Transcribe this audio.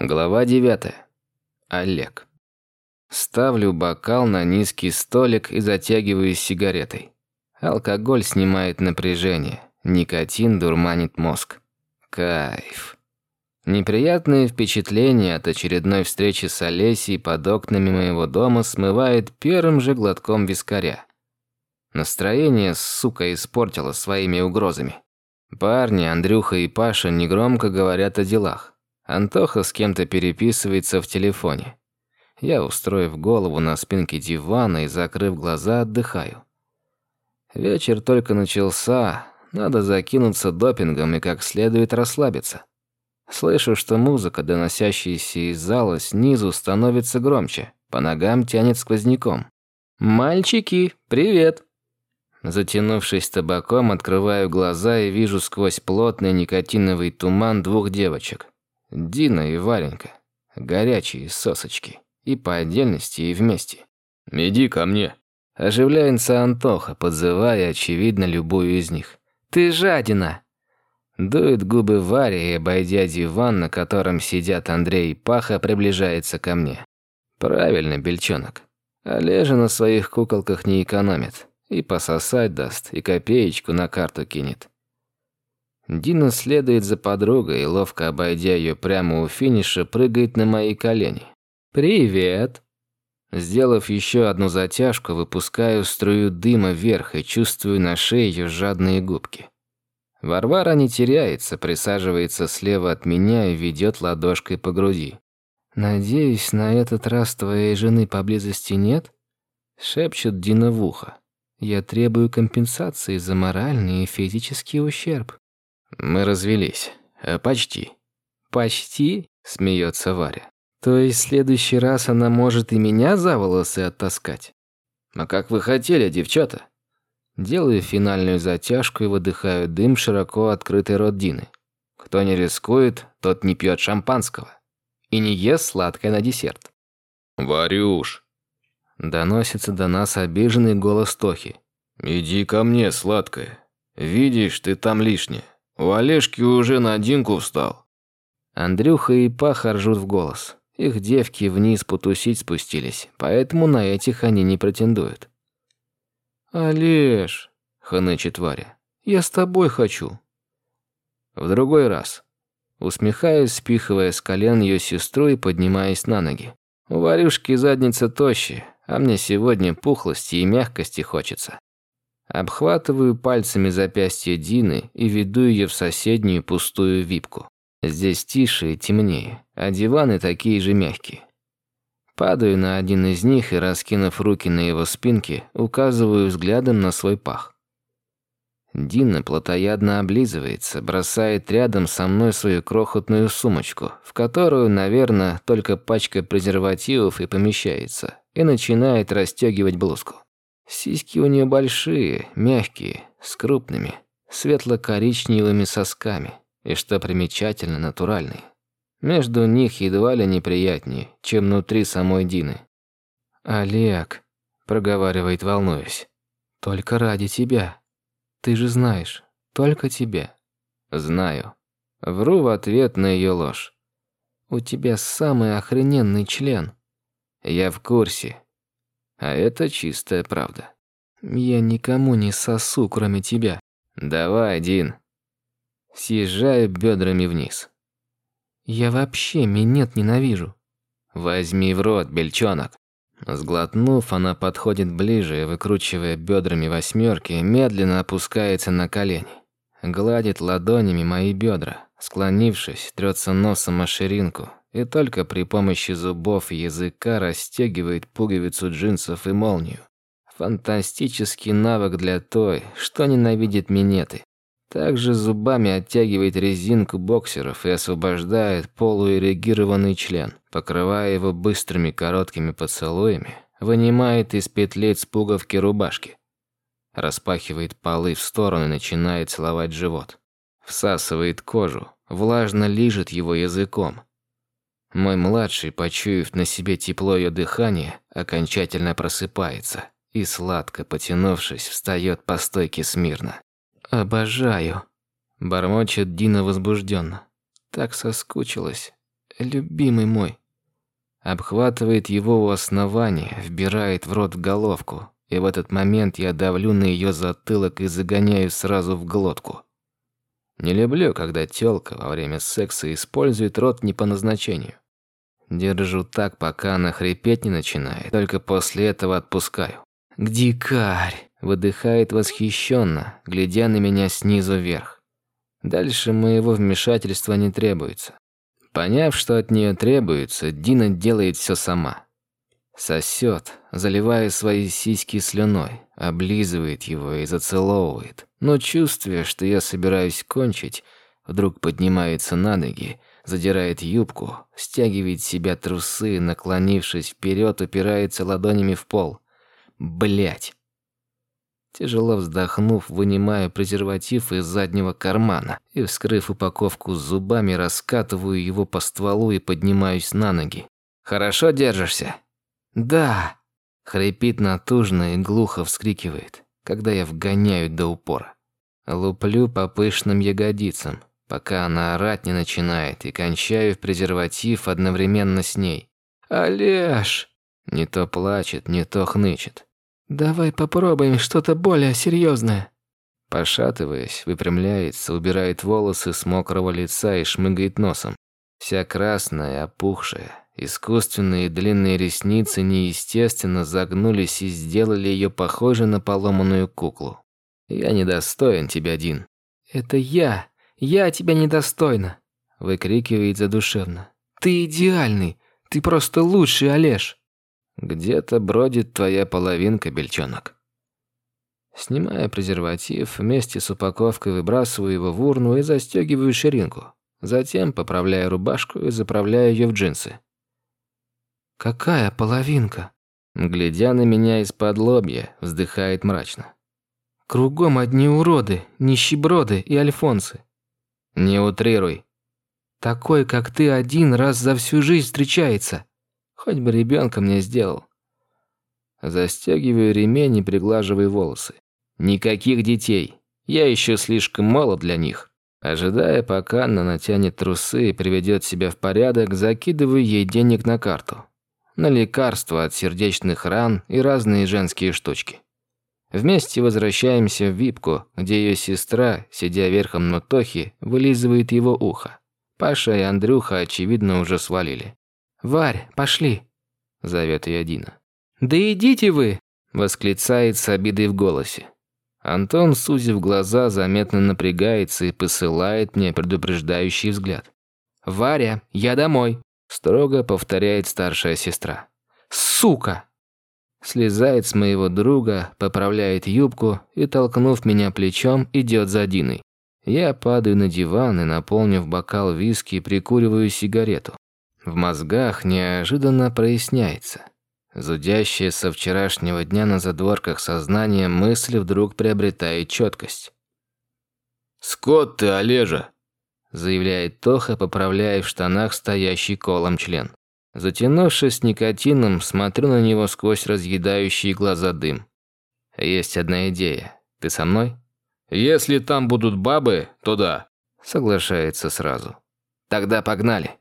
Глава 9. Олег. Ставлю бокал на низкий столик и затягиваюсь сигаретой. Алкоголь снимает напряжение, никотин дурманит мозг. Кайф. Неприятные впечатления от очередной встречи с Олесей под окнами моего дома смывает первым же глотком вискаря. Настроение, сука, испортило своими угрозами. Парни, Андрюха и Паша негромко говорят о делах. Антоха с кем-то переписывается в телефоне. Я, устроив голову на спинке дивана и закрыв глаза, отдыхаю. Вечер только начался, надо закинуться допингом и как следует расслабиться. Слышу, что музыка, доносящаяся из зала снизу, становится громче, по ногам тянет сквозняком. «Мальчики, привет!» Затянувшись табаком, открываю глаза и вижу сквозь плотный никотиновый туман двух девочек. Дина и Варенька. Горячие сосочки. И по отдельности, и вместе. «Иди ко мне». Оживляется Антоха, подзывая, очевидно, любую из них. «Ты жадина!» Дует губы Варя и, обойдя диван, на котором сидят Андрей и Паха, приближается ко мне. «Правильно, бельчонок. Олежа на своих куколках не экономит. И пососать даст, и копеечку на карту кинет. Дина следует за подругой и, ловко обойдя ее прямо у финиша, прыгает на мои колени. «Привет!» Сделав еще одну затяжку, выпускаю струю дыма вверх и чувствую на шее ее жадные губки. Варвара не теряется, присаживается слева от меня и ведет ладошкой по груди. «Надеюсь, на этот раз твоей жены поблизости нет?» Шепчет Дина в ухо. «Я требую компенсации за моральный и физический ущерб». Мы развелись. Э, почти. Почти? Смеется Варя. То есть в следующий раз она может и меня за волосы оттаскать? А как вы хотели, девчата? Делаю финальную затяжку и выдыхаю дым широко открытый рот Дины. Кто не рискует, тот не пьет шампанского. И не ест сладкое на десерт. «Варюш!» Доносится до нас обиженный голос Тохи. «Иди ко мне, сладкое. Видишь, ты там лишняя. У Олежки уже на Динку встал. Андрюха и Паха ржут в голос. Их девки вниз потусить спустились, поэтому на этих они не претендуют. «Олеж», — хнычет Варя, — «я с тобой хочу». В другой раз. Усмехаюсь, спихивая с колен ее сестру и поднимаясь на ноги. У Варюшки задница тощая, а мне сегодня пухлости и мягкости хочется. Обхватываю пальцами запястье Дины и веду ее в соседнюю пустую випку. Здесь тише и темнее, а диваны такие же мягкие. Падаю на один из них и, раскинув руки на его спинке, указываю взглядом на свой пах. Дина плотоядно облизывается, бросает рядом со мной свою крохотную сумочку, в которую, наверное, только пачка презервативов и помещается, и начинает расстегивать блузку. Сиськи у нее большие, мягкие, с крупными, светло-коричневыми сосками и, что примечательно, натуральные. Между них едва ли неприятнее, чем внутри самой Дины. «Олег», — проговаривает, волнуюсь, — «только ради тебя. Ты же знаешь, только тебя». «Знаю». Вру в ответ на ее ложь. «У тебя самый охрененный член». «Я в курсе», а это чистая правда. Я никому не сосу, кроме тебя. Давай, Дин. Съезжаю бедрами вниз. Я вообще минет ненавижу. Возьми в рот, бельчонок. Сглотнув, она подходит ближе выкручивая бедрами восьмерки, медленно опускается на колени. Гладит ладонями мои бедра, склонившись, трется носом о ширинку, и только при помощи зубов языка расстегивает пуговицу джинсов и молнию. Фантастический навык для той, что ненавидит минеты. Также зубами оттягивает резинку боксеров и освобождает полуэрегированный член, покрывая его быстрыми короткими поцелуями, вынимает из петлей с пуговки рубашки. Распахивает полы в стороны и начинает целовать живот. Всасывает кожу, влажно лижет его языком, мой младший, почуяв на себе тепло ее дыхания, окончательно просыпается и, сладко потянувшись, встает по стойке смирно. «Обожаю», – бормочет Дина возбужденно. «Так соскучилась. любимый мой». Обхватывает его у основания, вбирает в рот головку, и в этот момент я давлю на ее затылок и загоняю сразу в глотку. Не люблю, когда тёлка во время секса использует рот не по назначению. Держу так, пока она хрипеть не начинает, только после этого отпускаю. «Дикарь!» – выдыхает восхищенно, глядя на меня снизу вверх. Дальше моего вмешательства не требуется. Поняв, что от нее требуется, Дина делает все сама. Сосет, заливая свои сиськи слюной, облизывает его и зацеловывает. Но чувствуя, что я собираюсь кончить, вдруг поднимается на ноги, задирает юбку, стягивает себя трусы, наклонившись вперед, упирается ладонями в пол. Блять. Тяжело вздохнув, вынимаю презерватив из заднего кармана и, вскрыв упаковку зубами, раскатываю его по стволу и поднимаюсь на ноги. «Хорошо держишься?» «Да!» — хрипит натужно и глухо вскрикивает, когда я вгоняю до упора. Луплю по пышным ягодицам, пока она орать не начинает, и кончаю в презерватив одновременно с ней. «Олеж!» Не то плачет, не то хнычет. «Давай попробуем что-то более серьезное. Пошатываясь, выпрямляется, убирает волосы с мокрого лица и шмыгает носом. Вся красная, опухшая. Искусственные длинные ресницы неестественно загнулись и сделали ее похожей на поломанную куклу. «Я недостоин тебя, Дин». «Это я. Я тебя недостойна», — выкрикивает задушевно. «Ты идеальный. Ты просто лучший, Олеж». Где-то бродит твоя половинка, бельчонок. Снимая презерватив, вместе с упаковкой выбрасываю его в урну и застегиваю ширинку. Затем поправляю рубашку и заправляю ее в джинсы. «Какая половинка?» Глядя на меня из-под лобья, вздыхает мрачно. «Кругом одни уроды, нищеброды и альфонсы». «Не утрируй». «Такой, как ты, один раз за всю жизнь встречается. Хоть бы ребенка мне сделал. Застегиваю ремень и приглаживаю волосы. Никаких детей. Я еще слишком молод для них. Ожидая, пока она натянет трусы и приведет себя в порядок, закидываю ей денег на карту. На лекарства от сердечных ран и разные женские штучки. Вместе возвращаемся в Випку, где ее сестра, сидя верхом на Тохе, вылизывает его ухо. Паша и Андрюха, очевидно, уже свалили. «Варь, пошли!» – зовет ее Дина. «Да идите вы!» – восклицает с обидой в голосе. Антон, сузив глаза, заметно напрягается и посылает мне предупреждающий взгляд. «Варя, я домой!» – строго повторяет старшая сестра. «Сука!» Слезает с моего друга, поправляет юбку и, толкнув меня плечом, идет за Диной. Я падаю на диван и, наполнив бокал виски, прикуриваю сигарету. В мозгах неожиданно проясняется. Зудящее со вчерашнего дня на задворках сознания мысли вдруг приобретает четкость. «Скот ты, Олежа!» Заявляет Тоха, поправляя в штанах стоящий колом член. Затянувшись никотином, смотрю на него сквозь разъедающие глаза дым. Есть одна идея. Ты со мной? Если там будут бабы, то да. Соглашается сразу. Тогда погнали.